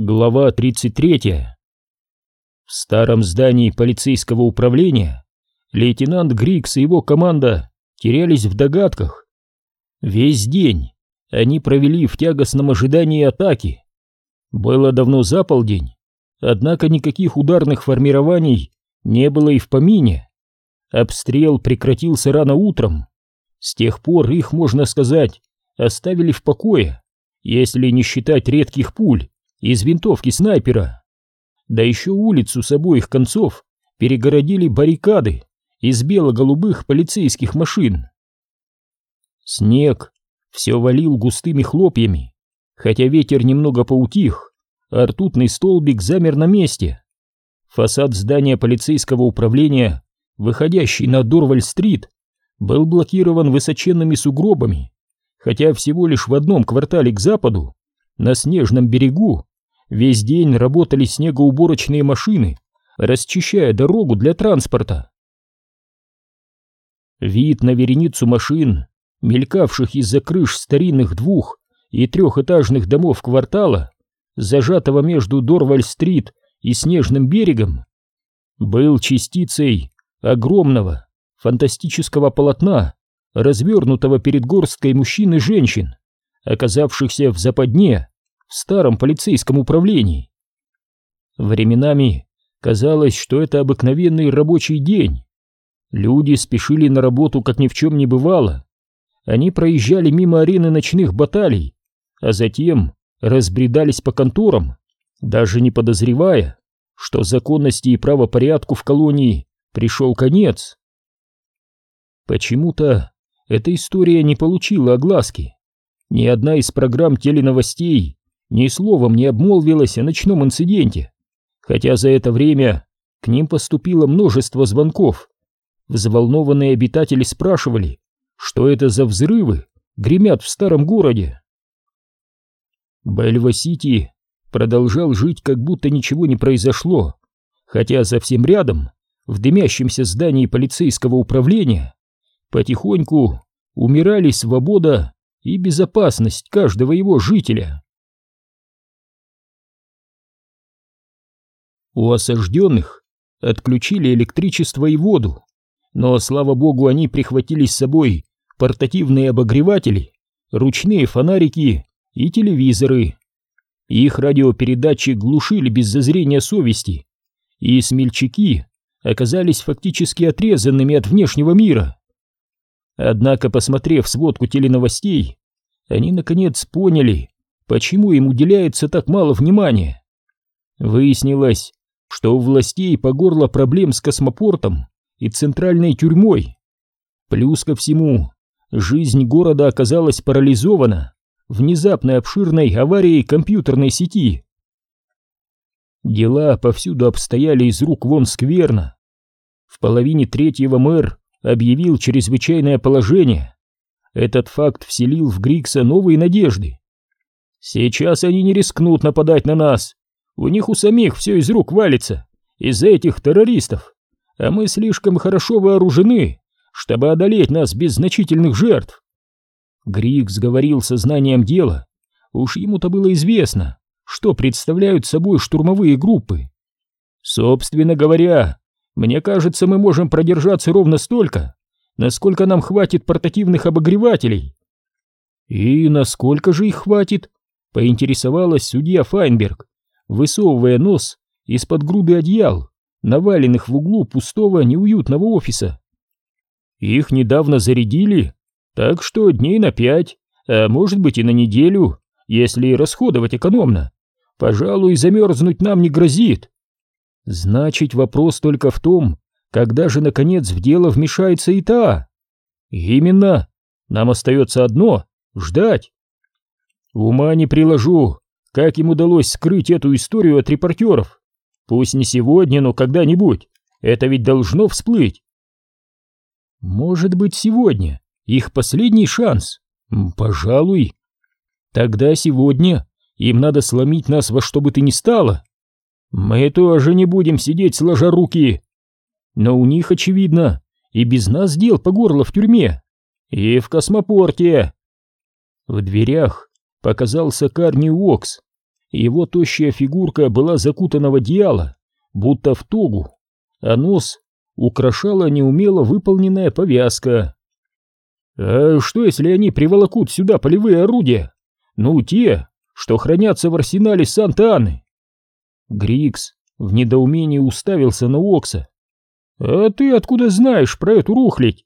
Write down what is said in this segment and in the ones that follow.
Глава 33. В старом здании полицейского управления лейтенант Грикс и его команда терялись в догадках. Весь день они провели в тягостном ожидании атаки. Было давно за полдень, однако никаких ударных формирований не было и в помине. Обстрел прекратился рано утром. С тех пор их, можно сказать, оставили в покое, если не считать редких пуль из винтовки снайпера. Да еще улицу с обоих концов перегородили баррикады из бело-голубых полицейских машин. Снег все валил густыми хлопьями, хотя ветер немного поутих, а ртутный столбик замер на месте. Фасад здания полицейского управления, выходящий на Дорваль-стрит, был блокирован высоченными сугробами, хотя всего лишь в одном квартале к западу, на снежном берегу, Весь день работали снегоуборочные машины, расчищая дорогу для транспорта. Вид на вереницу машин, мелькавших из-за крыш старинных двух- и трехэтажных домов квартала, зажатого между Дорваль-стрит и Снежным берегом, был частицей огромного фантастического полотна, развернутого перед горсткой мужчин и женщин, оказавшихся в западне в старом полицейском управлении. Временами казалось, что это обыкновенный рабочий день. Люди спешили на работу, как ни в чем не бывало. Они проезжали мимо арены ночных баталий, а затем разбредались по конторам, даже не подозревая, что законности и правопорядку в колонии пришел конец. Почему-то эта история не получила огласки. Ни одна из программ теленовостей ни словом не обмолвилась о ночном инциденте, хотя за это время к ним поступило множество звонков. Взволнованные обитатели спрашивали, что это за взрывы гремят в старом городе. Бельва-Сити продолжал жить, как будто ничего не произошло, хотя совсем рядом, в дымящемся здании полицейского управления, потихоньку умирали свобода и безопасность каждого его жителя. У осажденных отключили электричество и воду, но, слава богу, они прихватили с собой портативные обогреватели, ручные фонарики и телевизоры. Их радиопередачи глушили без зазрения совести, и смельчаки оказались фактически отрезанными от внешнего мира. Однако, посмотрев сводку теленовостей, они наконец поняли, почему им уделяется так мало внимания. Выяснилось, что у властей по горло проблем с космопортом и центральной тюрьмой. Плюс ко всему, жизнь города оказалась парализована внезапной обширной аварией компьютерной сети. Дела повсюду обстояли из рук вон скверно. В половине третьего мэр объявил чрезвычайное положение. Этот факт вселил в Грикса новые надежды. Сейчас они не рискнут нападать на нас, у них у самих все из рук валится, из-за этих террористов. А мы слишком хорошо вооружены, чтобы одолеть нас без значительных жертв. Грикс говорил сознанием дела. Уж ему-то было известно, что представляют собой штурмовые группы. Собственно говоря, мне кажется, мы можем продержаться ровно столько, насколько нам хватит портативных обогревателей. И насколько же их хватит? Поинтересовалась судья Файнберг высовывая нос из-под груды одеял, наваленных в углу пустого неуютного офиса. Их недавно зарядили, так что дней на пять, а может быть и на неделю, если расходовать экономно. Пожалуй, замерзнуть нам не грозит. Значит, вопрос только в том, когда же, наконец, в дело вмешается и та. Именно. Нам остается одно — ждать. Ума не приложу, как им удалось скрыть эту историю от репортеров? Пусть не сегодня, но когда-нибудь. Это ведь должно всплыть. Может быть, сегодня их последний шанс? Пожалуй. Тогда сегодня им надо сломить нас во что бы то ни стало. Мы тоже не будем сидеть сложа руки. Но у них, очевидно, и без нас дел по горло в тюрьме. И в космопорте. В дверях показался Карни Уокс. Его тощая фигурка была закутана в одеяло, будто в тогу, а нос украшала неумело выполненная повязка. А что, если они приволокут сюда полевые орудия? Ну, те, что хранятся в арсенале Санта-Анны. Грикс в недоумении уставился на Окса. «А ты откуда знаешь про эту рухлядь?»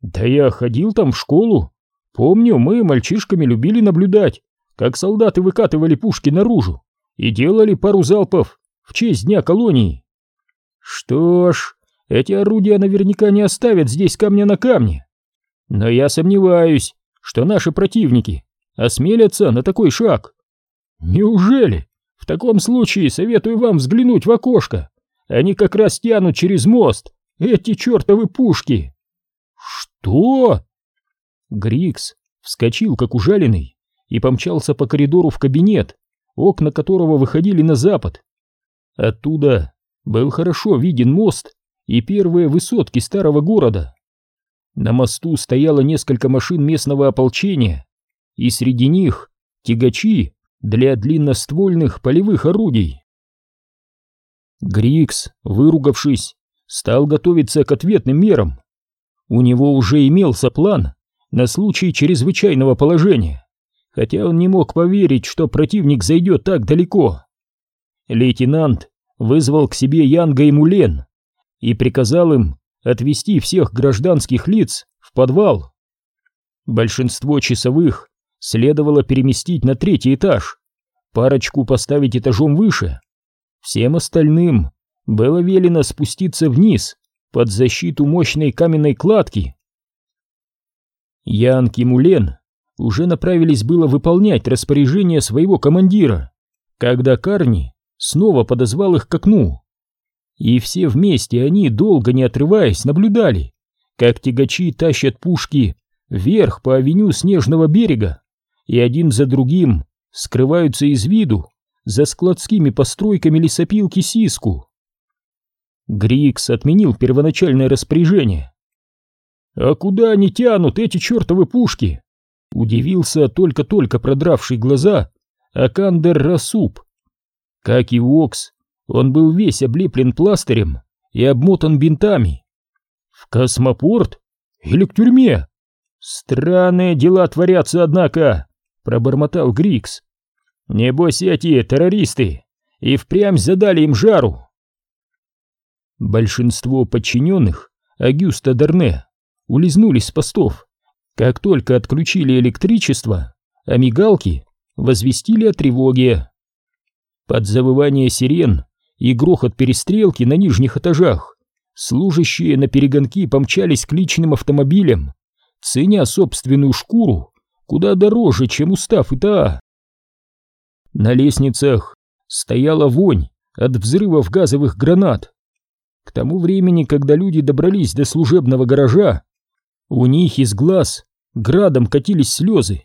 «Да я ходил там в школу. Помню, мы мальчишками любили наблюдать, как солдаты выкатывали пушки наружу и делали пару залпов в честь Дня колонии. Что ж, эти орудия наверняка не оставят здесь камня на камне. Но я сомневаюсь, что наши противники осмелятся на такой шаг. Неужели? В таком случае советую вам взглянуть в окошко. Они как раз тянут через мост эти чертовы пушки. Что? Грикс вскочил как ужаленный и помчался по коридору в кабинет, окна которого выходили на запад. Оттуда был хорошо виден мост и первые высотки старого города. На мосту стояло несколько машин местного ополчения, и среди них тягачи для длинноствольных полевых орудий. Грикс, выругавшись, стал готовиться к ответным мерам. У него уже имелся план на случай чрезвычайного положения хотя он не мог поверить, что противник зайдет так далеко. Лейтенант вызвал к себе Янга и Мулен и приказал им отвезти всех гражданских лиц в подвал. Большинство часовых следовало переместить на третий этаж, парочку поставить этажом выше. Всем остальным было велено спуститься вниз под защиту мощной каменной кладки. Янг и Мулен уже направились было выполнять распоряжение своего командира, когда Карни снова подозвал их к окну. И все вместе они, долго не отрываясь, наблюдали, как тягачи тащат пушки вверх по авеню Снежного берега и один за другим скрываются из виду за складскими постройками лесопилки Сиску. Грикс отменил первоначальное распоряжение. «А куда они тянут, эти чертовы пушки?» Удивился только-только продравший глаза Акандер Расуп. Как и Вокс, он был весь облеплен пластырем и обмотан бинтами. В космопорт? Или к тюрьме? Странные дела творятся, однако, пробормотал Грикс. Небось эти террористы и впрямь задали им жару. Большинство подчиненных Агюста Дерне улизнули с постов как только отключили электричество, а мигалки возвестили о тревоге. Под завывание сирен и грохот перестрелки на нижних этажах служащие на перегонки помчались к личным автомобилям, ценя собственную шкуру куда дороже, чем устав ИТА. На лестницах стояла вонь от взрывов газовых гранат. К тому времени, когда люди добрались до служебного гаража, у них из глаз градом катились слезы.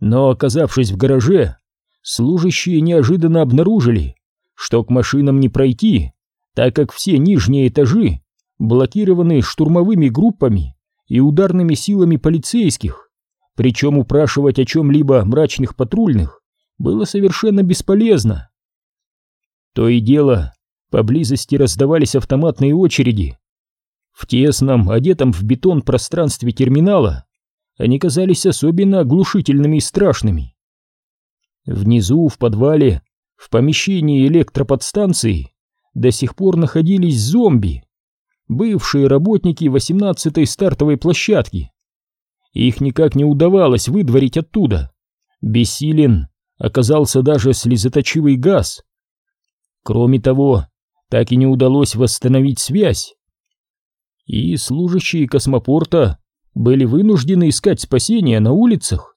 Но, оказавшись в гараже, служащие неожиданно обнаружили, что к машинам не пройти, так как все нижние этажи блокированы штурмовыми группами и ударными силами полицейских, причем упрашивать о чем-либо мрачных патрульных было совершенно бесполезно. То и дело, поблизости раздавались автоматные очереди. В тесном, одетом в бетон пространстве терминала они казались особенно оглушительными и страшными. Внизу, в подвале, в помещении электроподстанции до сих пор находились зомби, бывшие работники 18-й стартовой площадки. Их никак не удавалось выдворить оттуда. Бессилен оказался даже слезоточивый газ. Кроме того, так и не удалось восстановить связь. И служащие космопорта были вынуждены искать спасения на улицах.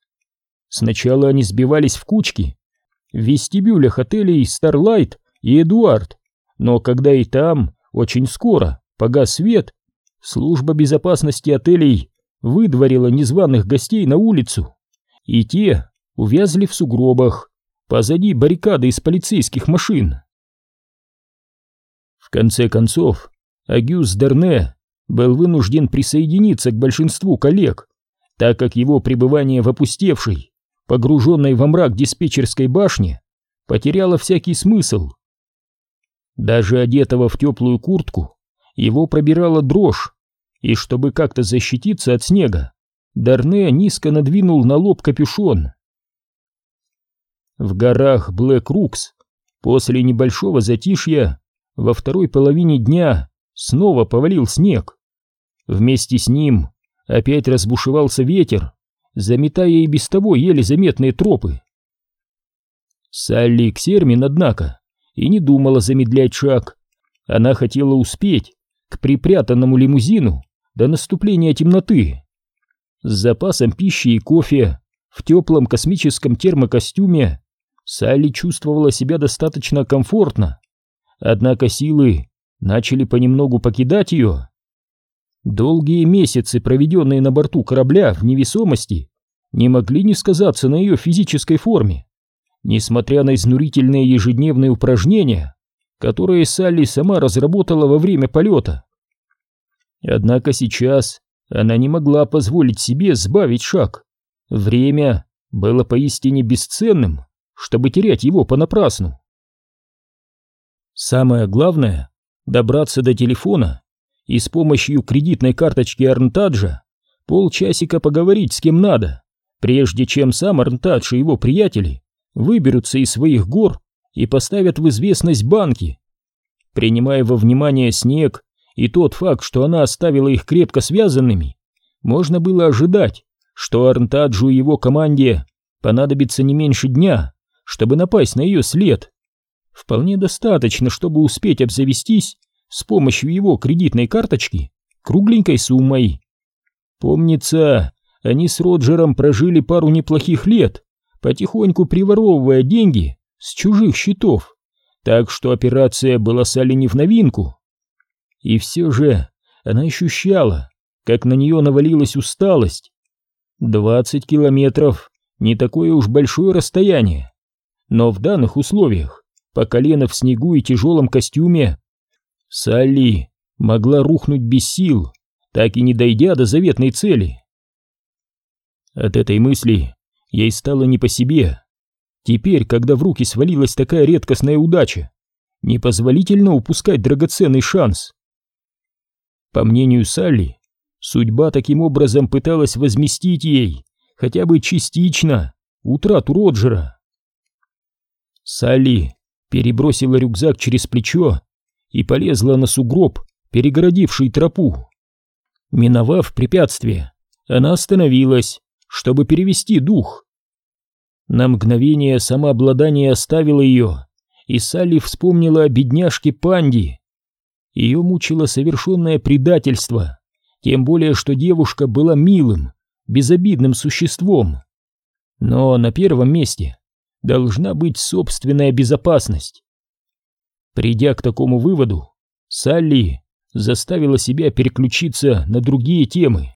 Сначала они сбивались в кучки в вестибюлях отелей Starlight и Эдуард, но когда и там очень скоро погас свет, служба безопасности отелей выдворила незваных гостей на улицу, и те увязли в сугробах позади баррикады из полицейских машин. В конце концов, Агюс Дерне был вынужден присоединиться к большинству коллег, так как его пребывание в опустевшей, погруженной во мрак диспетчерской башне потеряло всякий смысл. Даже одетого в теплую куртку его пробирала дрожь, и чтобы как-то защититься от снега, Дарне низко надвинул на лоб капюшон. В горах Блэк-Рукс после небольшого затишья во второй половине дня снова повалил снег. Вместе с ним опять разбушевался ветер, заметая и без того еле заметные тропы. Салли Ксермин, однако, и не думала замедлять шаг. Она хотела успеть к припрятанному лимузину до наступления темноты. С запасом пищи и кофе в теплом космическом термокостюме Салли чувствовала себя достаточно комфортно, однако силы начали понемногу покидать ее. Долгие месяцы, проведенные на борту корабля в невесомости, не могли не сказаться на ее физической форме, несмотря на изнурительные ежедневные упражнения, которые Салли сама разработала во время полета. Однако сейчас она не могла позволить себе сбавить шаг. Время было поистине бесценным чтобы терять его понапрасну. Самое главное — добраться до телефона и с помощью кредитной карточки Арнтаджа полчасика поговорить с кем надо, прежде чем сам Арнтадж и его приятели выберутся из своих гор и поставят в известность банки. Принимая во внимание снег и тот факт, что она оставила их крепко связанными, можно было ожидать, что Арнтаджу и его команде понадобится не меньше дня, чтобы напасть на ее след. Вполне достаточно, чтобы успеть обзавестись с помощью его кредитной карточки кругленькой суммой. Помнится, они с Роджером прожили пару неплохих лет, потихоньку приворовывая деньги с чужих счетов, так что операция была Салли не в новинку. И все же она ощущала, как на нее навалилась усталость. Двадцать километров — не такое уж большое расстояние но в данных условиях, по колено в снегу и тяжелом костюме, Салли могла рухнуть без сил, так и не дойдя до заветной цели. От этой мысли ей стало не по себе. Теперь, когда в руки свалилась такая редкостная удача, непозволительно упускать драгоценный шанс. По мнению Салли, судьба таким образом пыталась возместить ей, хотя бы частично, утрату Роджера. Салли перебросила рюкзак через плечо и полезла на сугроб, перегородивший тропу. Миновав препятствие, она остановилась, чтобы перевести дух. На мгновение самообладание оставило ее, и Салли вспомнила о бедняжке Панди. Ее мучило совершенное предательство, тем более, что девушка была милым, безобидным существом. Но на первом месте должна быть собственная безопасность. Придя к такому выводу, Салли заставила себя переключиться на другие темы.